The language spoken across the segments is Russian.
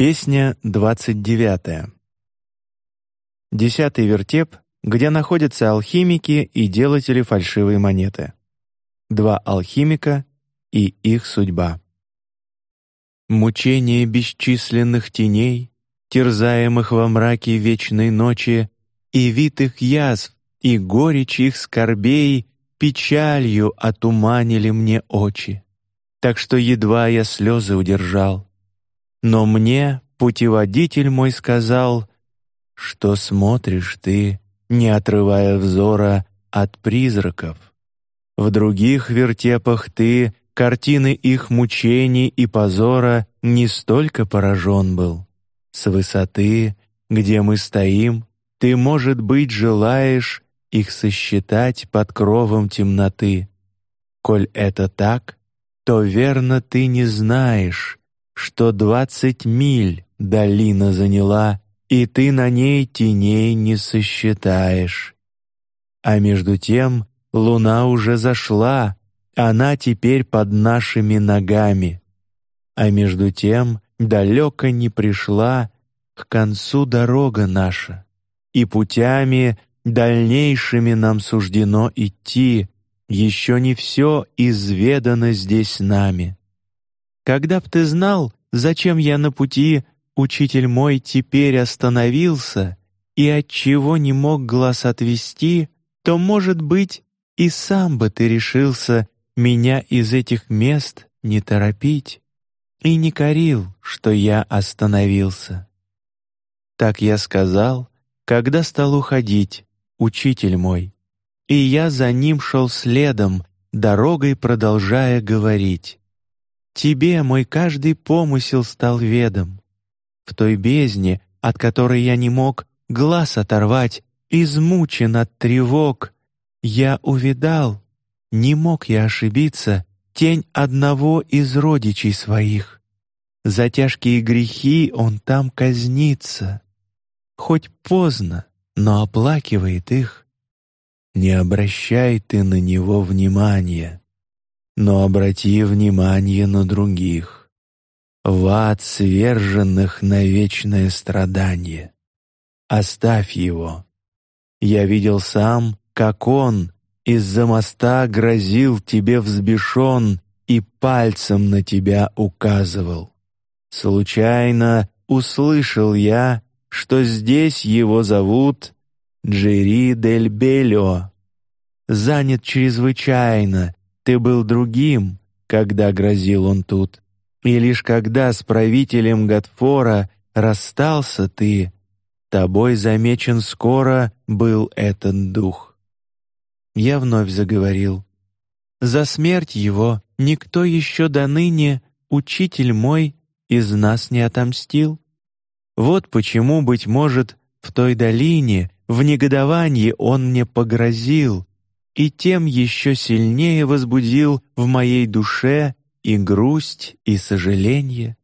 Песня двадцать девятая. Десятый вертеп, где находятся алхимики и делатели фальшивой монеты. Два алхимика и их судьба. Мучение бесчисленных теней, терзаемых во мраке вечной ночи, и вид их язв, и горечь их скорбей печалью отуманили мне очи, так что едва я слезы удержал но мне путеводитель мой сказал, что смотришь ты, не отрывая взора от призраков. В других вертепах ты картины их мучений и позора не столько поражен был. С высоты, где мы стоим, ты, может быть, желаешь их сосчитать под кровом темноты. Коль это так, то верно ты не знаешь, что двадцать миль долина заняла, и ты на ней теней не сосчитаешь. А между тем луна уже зашла, она теперь под нашими ногами. А между тем далеко не пришла к концу дорога наша, и путями дальнейшими нам суждено идти. Еще не все изведано здесь нами. Когда б ты знал, зачем я на пути, учитель мой, теперь остановился и от чего не мог глаз отвести, то, может быть, и сам бы ты решился меня из этих мест не торопить и не корил, что я остановился. Так я сказал, когда стал уходить, учитель мой, и я за ним шел следом, дорогой продолжая говорить. Тебе мой каждый помысел стал ведом. В той бездне, от которой я не мог глаз оторвать, измучен от тревог, я увидал, не мог я ошибиться, тень одного из родичей своих. За тяжкие грехи он там казнится, хоть поздно, но оплакивает их. Не обращай ты на него внимания но обрати внимание на других, в ад сверженных на вечное страдание. Оставь его. Я видел сам, как он из-за моста грозил тебе взбешен и пальцем на тебя указывал. Случайно услышал я, что здесь его зовут Джери дель Белио. Занят чрезвычайно ты был другим, когда грозил он тут, и лишь когда с правителем Готфора расстался ты, тобой замечен скоро был этот дух. Я вновь заговорил. За смерть его никто еще до ныне, учитель мой, из нас не отомстил. Вот почему, быть может, в той долине в негодовании он мне погрозил, и тем еще сильнее возбудил в моей душе и грусть, и сожаление.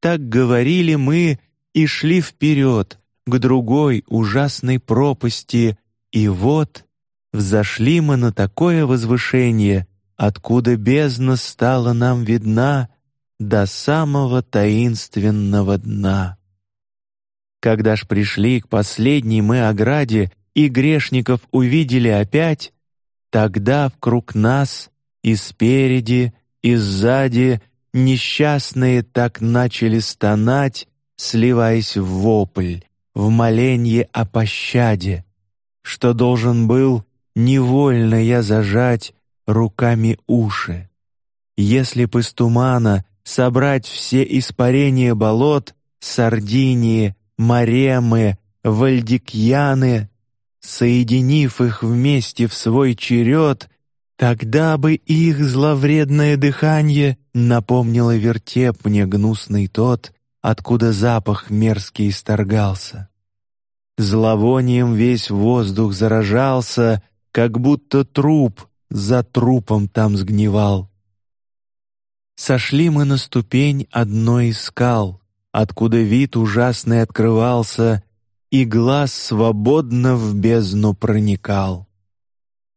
Так говорили мы и шли вперед к другой ужасной пропасти, и вот взошли мы на такое возвышение, откуда бездна стала нам видна до самого таинственного дна. Когда ж пришли к последней мы ограде и грешников увидели опять, Тогда вкруг нас и спереди, и сзади несчастные так начали стонать, сливаясь в вопль, в моленье о пощаде, что должен был невольно я зажать руками уши. Если б из тумана собрать все испарения болот, Сардинии, Маремы, Вальдикьяны, соединив их вместе в свой черед, тогда бы их зловредное дыхание напомнило вертеп мне гнусный тот, откуда запах мерзкий исторгался. Зловонием весь воздух заражался, как будто труп за трупом там сгнивал. Сошли мы на ступень одной из скал, откуда вид ужасный открывался и глаз свободно в бездну проникал.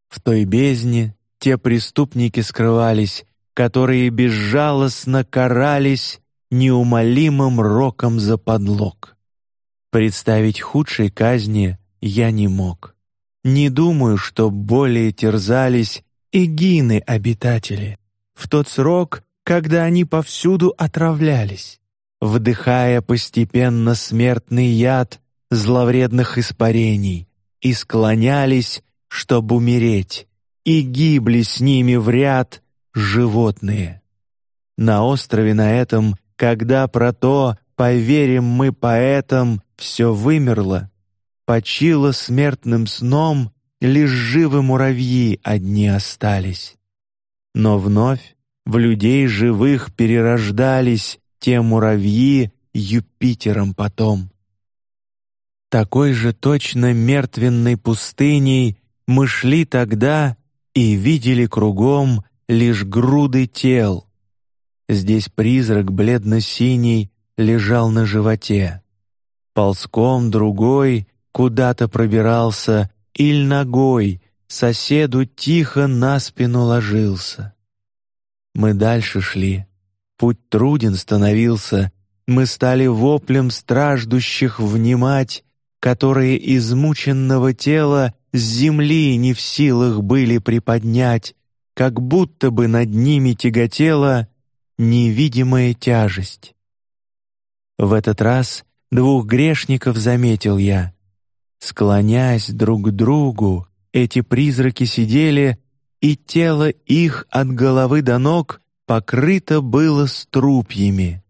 В той бездне те преступники скрывались, которые безжалостно карались неумолимым роком за подлог. Представить худшей казни я не мог. Не думаю, что более терзались Эгины обитатели в тот срок, когда они повсюду отравлялись, вдыхая постепенно смертный яд зловредных испарений, и склонялись, чтобы умереть, и гибли с ними в ряд животные. На острове на этом, когда про то поверим мы поэтам, все вымерло, почило смертным сном, лишь живы муравьи одни остались. Но вновь в людей живых перерождались те муравьи Юпитером потом. Такой же точно мертвенной пустыней мы шли тогда и видели кругом лишь груды тел. Здесь призрак бледно-синий лежал на животе. Ползком другой куда-то пробирался, иль ногой соседу тихо на спину ложился. Мы дальше шли, путь труден становился, мы стали воплем страждущих внимать, которые измученного тела с земли не в силах были приподнять, как будто бы над ними тяготела невидимая тяжесть. В этот раз двух грешников заметил я. Склонясь друг к другу, эти призраки сидели, и тело их от головы до ног покрыто было струпьями.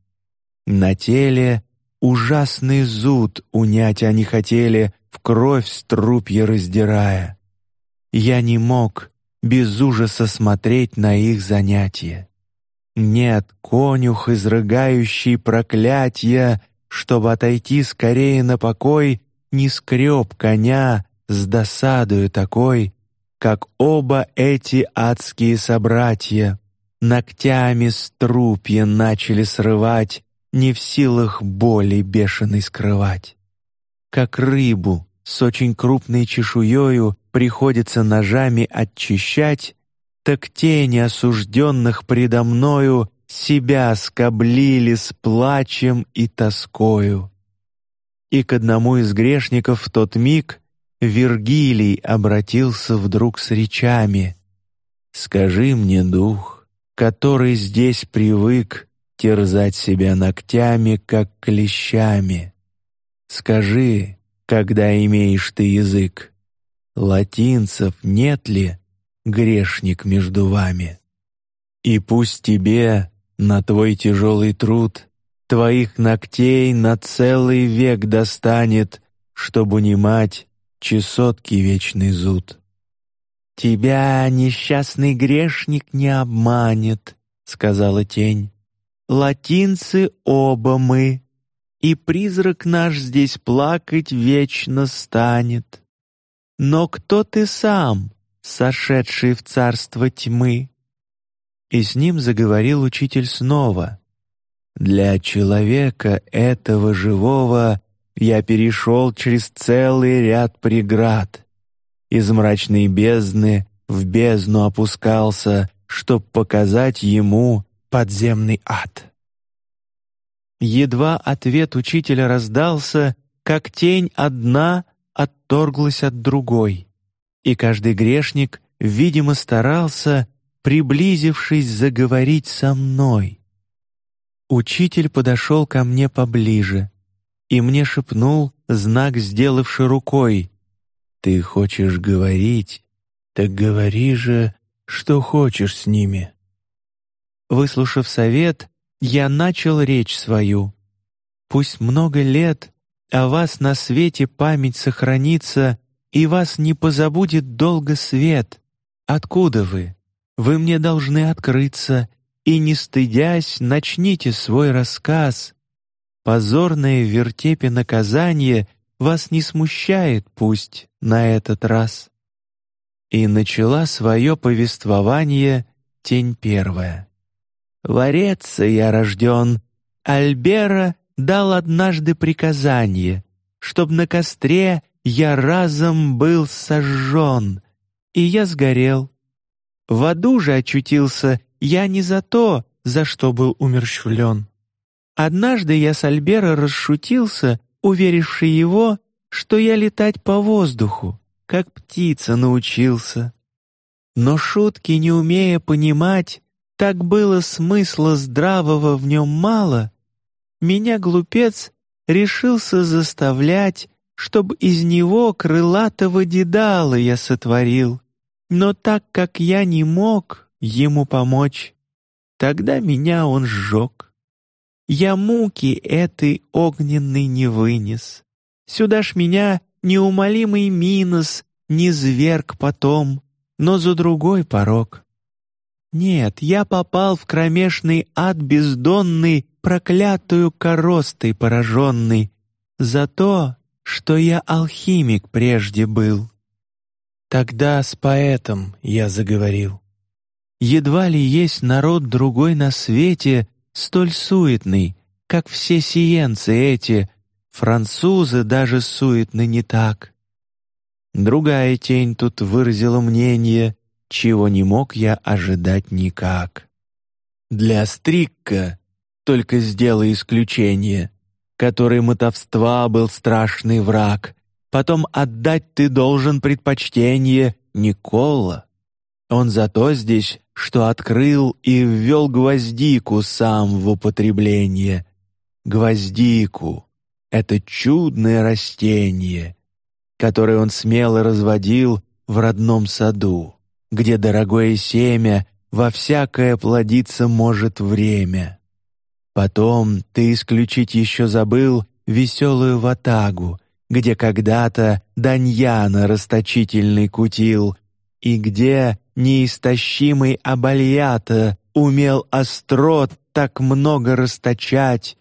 На теле ужасный зуд унять они хотели, в кровь струпья раздирая. Я не мог без ужаса смотреть на их занятия. Нет, конюх, изрыгающий проклятия, чтобы отойти скорее на покой, не скреб коня с досадою такой, как оба эти адские собратья ногтями струпья начали срывать, не в силах боли бешеной скрывать. Как рыбу с очень крупной чешуёю приходится ножами очищать, так тени осужденных предо мною себя скоблили с плачем и тоскою. И к одному из грешников в тот миг Вергилий обратился вдруг с речами: "Скажи мне, дух, который здесь привык терзать себя ногтями, как клещами, скажи, когда имеешь ты язык, латинцев нет ли, грешник между вами? И пусть тебе на твой тяжелый труд твоих ногтей на целый век достанет, чтобы унимать чесотки вечный зуд. Тебя несчастный грешник не обманет, сказала тень. Латинцы оба мы, и призрак наш здесь плакать вечно станет. Но кто ты сам, сошедший в царство тьмы? И с ним заговорил учитель снова. Для человека этого живого я перешел через целый ряд преград. Из мрачной бездны в бездну опускался, чтоб показать ему подземный ад. Едва ответ учителя раздался, как тень одна отторглась от другой, и каждый грешник, видимо, старался, приблизившись, заговорить со мной. Учитель подошел ко мне поближе и мне шепнул, знак сделавший рукой. «Ты хочешь говорить? Так говори же, что хочешь с ними». Выслушав совет, я начал речь свою. Пусть много лет о вас на свете память сохранится, и вас не позабудет долго свет. Откуда вы? Вы мне должны открыться, и не стыдясь, начните свой рассказ. Позорное в вертепе наказание вас не смущает, пусть на этот раз. И начала свое повествование тень первая. В Ореце я рожден. Альбера дал однажды приказание, чтоб на костре я разом был сожжен, и я сгорел. В аду же очутился я не за то, за что был умерщвлен. Однажды я с Альбера расшутился, уверивший его, что я летать по воздуху, как птица научился. Но шутки, не умея понимать, так было смысла здравого в нем мало. Меня глупец решился заставлять, чтоб из него крылатого дедала я сотворил. Но так как я не мог ему помочь, тогда меня он сжег. Я муки этой огненной не вынес. Сюда ж меня неумолимый минус не зверг потом, но за другой порог. Нет, я попал в кромешный ад бездонный, проклятую коростой пораженный, за то, что я алхимик прежде был. Тогда с поэтом я заговорил. Едва ли есть народ другой на свете, столь суетный, как все сиенцы эти, французы даже суетны не так. Другая тень тут выразила мнение, чего не мог я ожидать никак. Для Стрикка только сделай исключение, который мотовства был страшный враг. Потом отдать ты должен предпочтение Никола. Он зато здесь, что открыл и ввел гвоздику сам в употребление. Гвоздику — это чудное растение, которое он смело разводил в родном саду, где дорогое семя во всякое плодиться может время. Потом ты исключить еще забыл веселую ватагу, где когда-то Даньяна расточительный кутил, и где неистощимый Абальята умел острот так много расточать.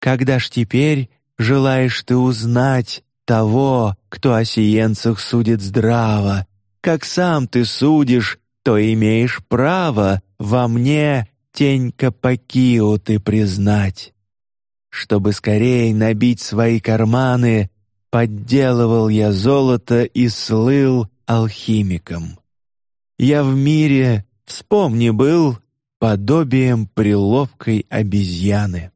Когда ж теперь желаешь ты узнать того, кто о сиенцах судит здраво, как сам ты судишь, то имеешь право во мне тень Капакио ты признать. Чтобы скорей набить свои карманы, подделывал я золото и слыл алхимиком. Я в мире, вспомни, был подобием приловкой обезьяны.